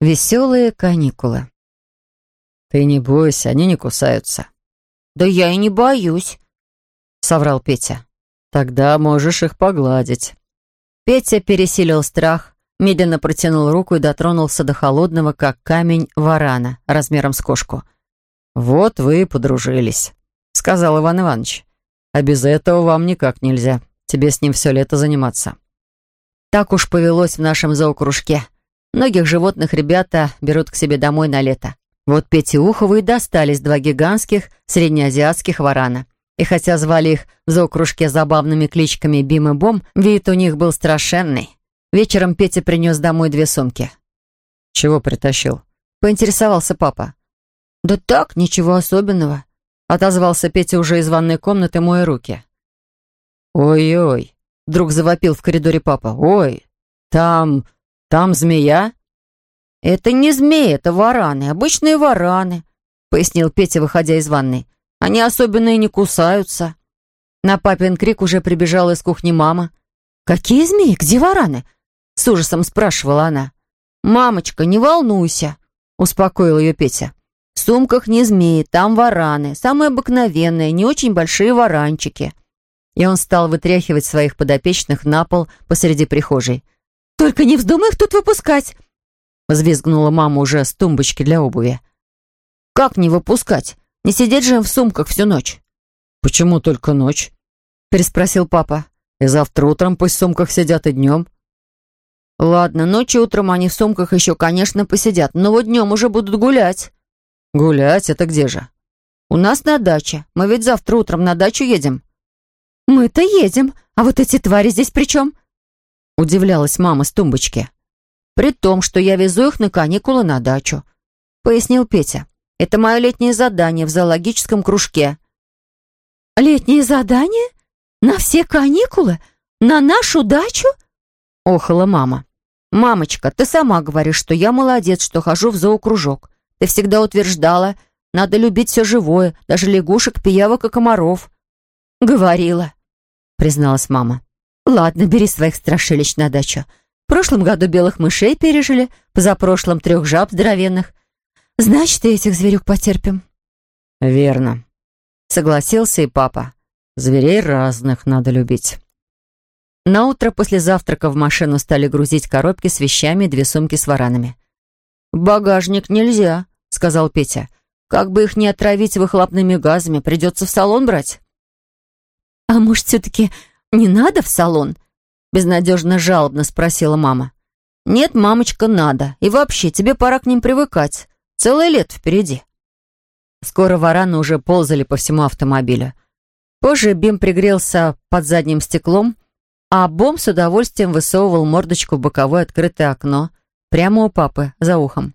Веселые каникулы. «Ты не бойся, они не кусаются», «Да я и не боюсь», — соврал Петя. «Тогда можешь их погладить». Петя пересилил страх, медленно протянул руку и дотронулся до холодного, как камень, варана, размером с кошку. «Вот вы и подружились», — сказал Иван Иванович. «А без этого вам никак нельзя. Тебе с ним все лето заниматься». Так уж повелось в нашем зоокружке. Многих животных ребята берут к себе домой на лето. Вот Пете Ухову и достались два гигантских среднеазиатских варана. И хотя звали их в зоокружке забавными кличками Бим и Бом, вид у них был страшенный. Вечером Петя принес домой две сумки. «Чего притащил?» — поинтересовался папа. «Да так, ничего особенного», — отозвался Петя уже из ванной комнаты, моя руки. «Ой-ой», — вдруг завопил в коридоре папа. «Ой, там... там змея?» «Это не змеи, это вараны, обычные вараны», — пояснил Петя, выходя из ванной. «Они особенно и не кусаются». На папин крик уже прибежала из кухни мама. «Какие змеи? Где вараны?» — с ужасом спрашивала она. «Мамочка, не волнуйся», — успокоил ее Петя. «В сумках не змеи, там вараны, самые обыкновенные, не очень большие варанчики». И он стал вытряхивать своих подопечных на пол посреди прихожей. «Только не вздумай их тут выпускать!» Взвизгнула мама уже с тумбочки для обуви. «Как не выпускать? Не сидеть же им в сумках всю ночь?» «Почему только ночь?» Переспросил папа. «И завтра утром пусть в сумках сидят и днем». «Ладно, ночью утром они в сумках еще, конечно, посидят, но вот днем уже будут гулять». «Гулять? Это где же?» «У нас на даче. Мы ведь завтра утром на дачу едем». «Мы-то едем, а вот эти твари здесь при чем?» Удивлялась мама с тумбочки. При том, что я везу их на каникулы на дачу», — пояснил Петя. «Это мое летнее задание в зоологическом кружке». «Летнее задание? На все каникулы? На нашу дачу?» — охала мама. «Мамочка, ты сама говоришь, что я молодец, что хожу в зоокружок. Ты всегда утверждала, надо любить все живое, даже лягушек, пиявок и комаров». «Говорила», — призналась мама. «Ладно, бери своих страшилищ на дачу. В прошлом году белых мышей пережили, позапрошлом трех жаб здоровенных. Значит, и этих зверюк потерпим». «Верно», — согласился и папа. «Зверей разных надо любить». На утро после завтрака в машину стали грузить коробки с вещами и две сумки с варанами. «В багажник нельзя», — сказал Петя. «Как бы их не отравить выхлопными газами, придется в салон брать». «А может, все-таки не надо в салон?» Безнадежно жалобно спросила мама. «Нет, мамочка, надо. И вообще, тебе пора к ним привыкать. Целое лето впереди». Скоро вараны уже ползали по всему автомобилю. Позже Бим пригрелся под задним стеклом, а Бом с удовольствием высовывал мордочку в боковое открытое окно, прямо у папы, за ухом.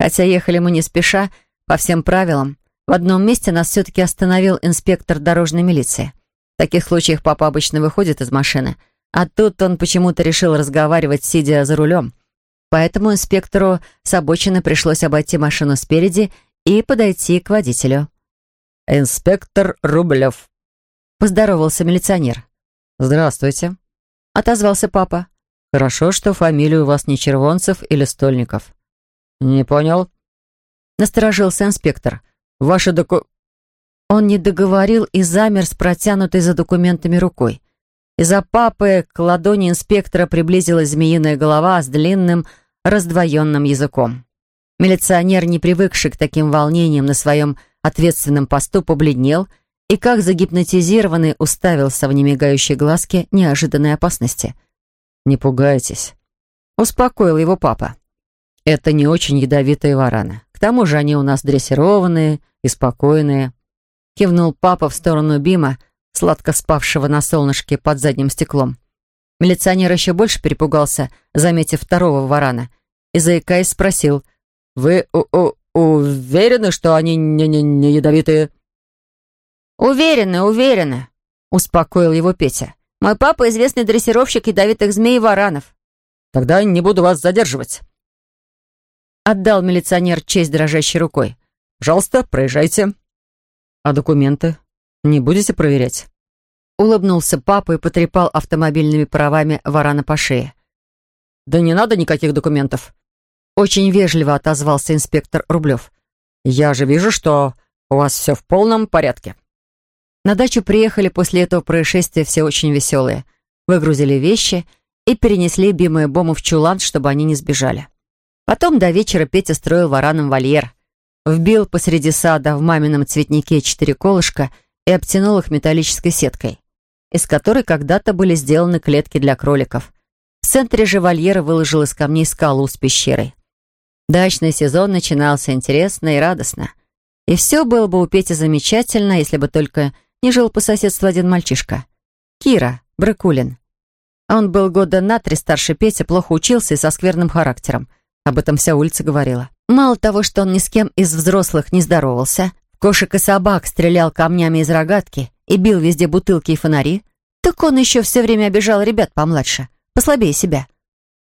Хотя ехали мы не спеша, по всем правилам, в одном месте нас все-таки остановил инспектор дорожной милиции. В таких случаях папа обычно выходит из машины — а тут он почему-то решил разговаривать, сидя за рулем. Поэтому инспектору с обочины пришлось обойти машину спереди и подойти к водителю. «Инспектор Рублев», — поздоровался милиционер. «Здравствуйте», — отозвался папа. «Хорошо, что фамилия у вас не Червонцев или Стольников». «Не понял?» Насторожился инспектор. «Ваши доку...» Он не договорил и замер с протянутой за документами рукой. Из-за папы к ладони инспектора приблизилась змеиная голова с длинным, раздвоенным языком. Милиционер, не привыкший к таким волнениям на своем ответственном посту, побледнел и, как загипнотизированный, уставился в немигающие глазки неожиданной опасности. «Не пугайтесь», — успокоил его папа. «Это не очень ядовитые вараны. К тому же они у нас дрессированные и спокойные». Кивнул папа в сторону Бима, — сладко спавшего на солнышке под задним стеклом. Милиционер еще больше перепугался, заметив второго варана, и, заикаясь, спросил, «Вы у -у уверены, что они не, не, не ядовитые?» «Уверены, уверены», — успокоил его Петя. «Мой папа — известный дрессировщик ядовитых змей и варанов». «Тогда не буду вас задерживать». Отдал милиционер честь дрожащей рукой. «Пожалуйста, проезжайте». «А документы?» Не будете проверять?» Улыбнулся папа и потрепал автомобильными правами варана по шее. «Да не надо никаких документов», Очень вежливо отозвался инспектор Рублев. «Я же вижу, что у вас все в полном порядке». На дачу приехали после этого происшествия все очень веселые. Выгрузили вещи и перенесли Биму и Бому в чулан, чтобы они не сбежали. Потом до вечера Петя строил вараном вольер. Вбил посреди сада в мамином цветнике четыре колышка и обтянул их металлической сеткой, из которой когда-то были сделаны клетки для кроликов. В центре же вольера выложил из камней скалу с пещерой. Дачный сезон начинался интересно и радостно. И все было бы у Пети замечательно, если бы только не жил по соседству один мальчишка. Кира Брыкулин. Он был года на три старше Пети, плохо учился и со скверным характером. Об этом вся улица говорила. Мало того, что он ни с кем из взрослых не здоровался, кошек и собак стрелял камнями из рогатки и бил везде бутылки и фонари, так он еще все время обижал ребят помладше, послабее себя.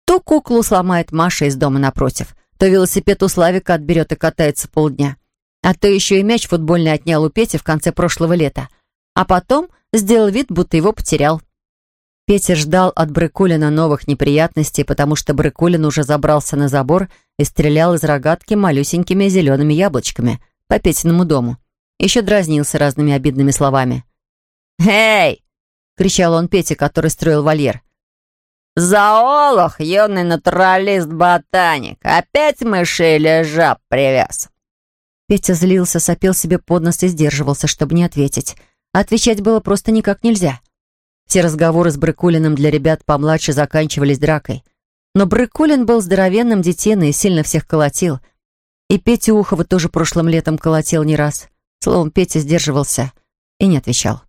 То куклу сломает Маша из дома напротив, то велосипед у Славика отберет и катается полдня. А то еще и мяч футбольный отнял у Пети в конце прошлого лета. А потом сделал вид, будто его потерял. Петя ждал от Брыкулина новых неприятностей, потому что Брыкулин уже забрался на забор и стрелял из рогатки малюсенькими зелеными яблочками по Петиному дому. Еще дразнился разными обидными словами. «Эй!» — кричал он Пете, который строил вольер. «Зоолог, юный натуралист-ботаник, опять мышей или жаб привез?» Петя злился, сопел себе под нос и сдерживался, чтобы не ответить. отвечать было просто никак нельзя. Все разговоры с Брыкулиным для ребят помладше заканчивались дракой. Но Брыкулин был здоровенным детиной и сильно всех колотил. И Петя Ухова тоже прошлым летом колотил не раз. Словом, Петя сдерживался и не отвечал.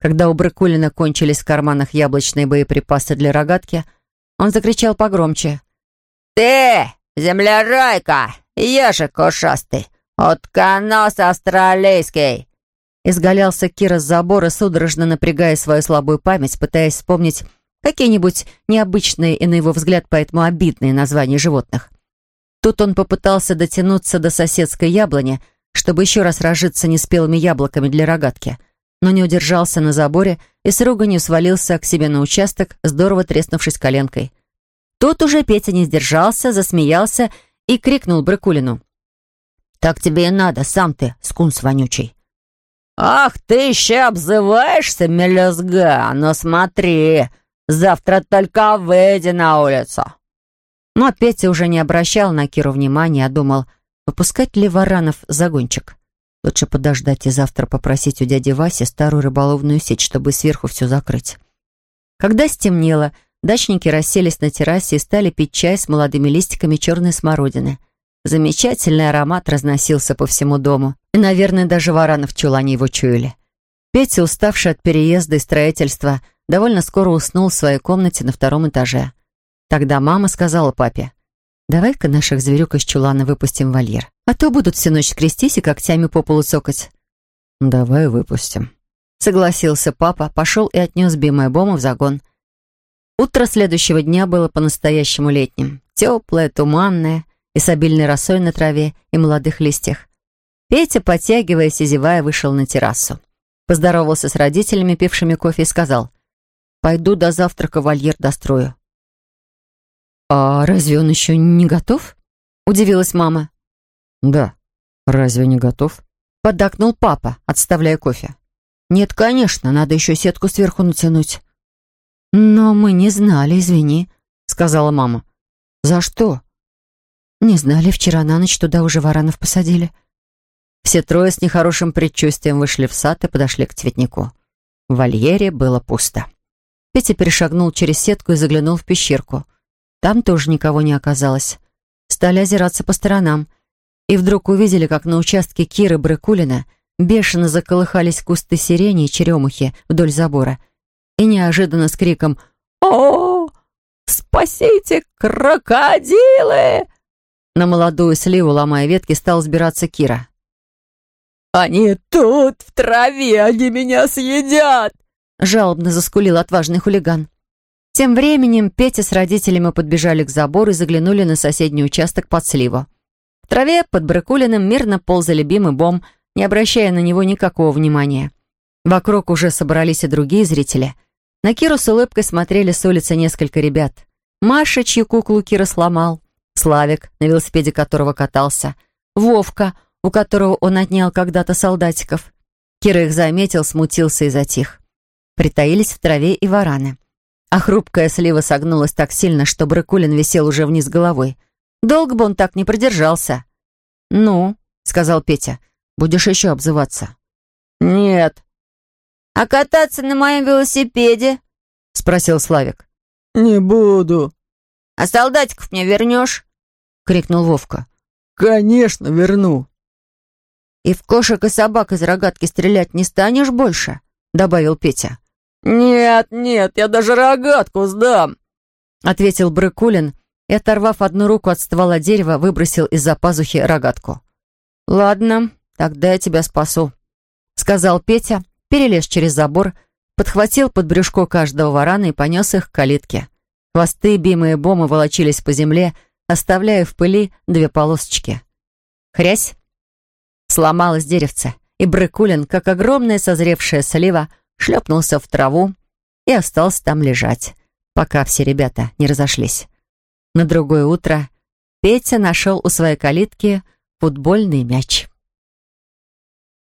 Когда у Брыкулина кончились в карманах яблочные боеприпасы для рогатки, он закричал погромче. «Ты, землеройка, ежик ушастый, утконос австралийский!» Изгалялся Кира с забора, судорожно напрягая свою слабую память, пытаясь вспомнить какие-нибудь необычные и, на его взгляд, поэтому обидные названия животных. Тут он попытался дотянуться до соседской яблони, чтобы еще раз разжиться неспелыми яблоками для рогатки — но не удержался на заборе и с руганью свалился к себе на участок, здорово треснувшись коленкой. Тут уже Петя не сдержался, засмеялся и крикнул Брыкулину. «Так тебе и надо, сам ты, скунс вонючий». «Ах, ты еще обзываешься, мелюзга? Ну смотри, завтра только выйди на улицу». Но Петя уже не обращал на Киру внимания, а думал, выпускать ли Варанов загончик. Лучше подождать и завтра попросить у дяди Васи старую рыболовную сеть, чтобы сверху все закрыть. Когда стемнело, дачники расселись на террасе и стали пить чай с молодыми листиками черной смородины. Замечательный аромат разносился по всему дому. И, наверное, даже вараны в чулане его чуяли. Петя, уставший от переезда и строительства, довольно скоро уснул в своей комнате на втором этаже. Тогда мама сказала папе, «Давай-ка наших зверюк из чулана выпустим в вольер. А то будут всю ночь скрестись и когтями по полу цокать. «Давай выпустим», — согласился папа, пошел и отнес Бима и Бома в загон. Утро следующего дня было по-настоящему летним. Теплое, туманное и с обильной росой на траве и молодых листьях. Петя, подтягиваясь и зевая, вышел на террасу. Поздоровался с родителями, пившими кофе, и сказал, «Пойду до завтрака вольер дострою». «А разве он еще не готов?» — удивилась мама. «Да. Разве не готов?» Поддакнул папа, отставляя кофе. «Нет, конечно, надо еще сетку сверху натянуть». «Но мы не знали, извини», — сказала мама. «За что?» «Не знали, вчера на ночь туда уже варанов посадили». Все трое с нехорошим предчувствием вышли в сад и подошли к цветнику. В вольере было пусто. Петя перешагнул через сетку и заглянул в пещерку. Там тоже никого не оказалось. Стали озираться по сторонам и вдруг увидели, как на участке Киры Брыкулина бешено заколыхались кусты сирени и черемухи вдоль забора. И неожиданно с криком «О, спасите, крокодилы!» На молодую сливу, ломая ветки, стал сбираться Кира. «Они тут, в траве, они меня съедят!» Жалобно заскулил отважный хулиган. Тем временем Петя с родителями подбежали к забору и заглянули на соседний участок под сливу. В траве под Бракулиным мирно ползали Бим и Бом, не обращая на него никакого внимания. Вокруг уже собрались и другие зрители. На Киру с улыбкой смотрели с улицы несколько ребят. Маша, чью куклу Кира сломал, Славик, на велосипеде которого катался, Вовка, у которого он отнял когда-то солдатиков. Кира их заметил, смутился и затих. Притаились в траве и вараны. А хрупкая слива согнулась так сильно, что Брыкулин висел уже вниз головой. Долго бы он так не продержался. «Ну», — сказал Петя, — «будешь еще обзываться». «Нет». «А кататься на моем велосипеде?» — спросил Славик. «Не буду». «А солдатиков мне вернешь?» — крикнул Вовка. «Конечно, верну». «И в кошек и собак из рогатки стрелять не станешь больше?» — добавил Петя. «Нет, нет, я даже рогатку сдам», — ответил Брыкулин и, оторвав одну руку от ствола дерева, выбросил из-за пазухи рогатку. «Ладно, тогда я тебя спасу», — сказал Петя, перелез через забор, подхватил под брюшко каждого варана и понес их к калитке. Хвосты Бима и Бома волочились по земле, оставляя в пыли две полосочки. Хрясь! Сломалось деревце, и Брыкулин, как огромная созревшая слива, шлепнулся в траву и остался там лежать, пока все ребята не разошлись. На другое утро Петя нашел у своей калитки футбольный мяч.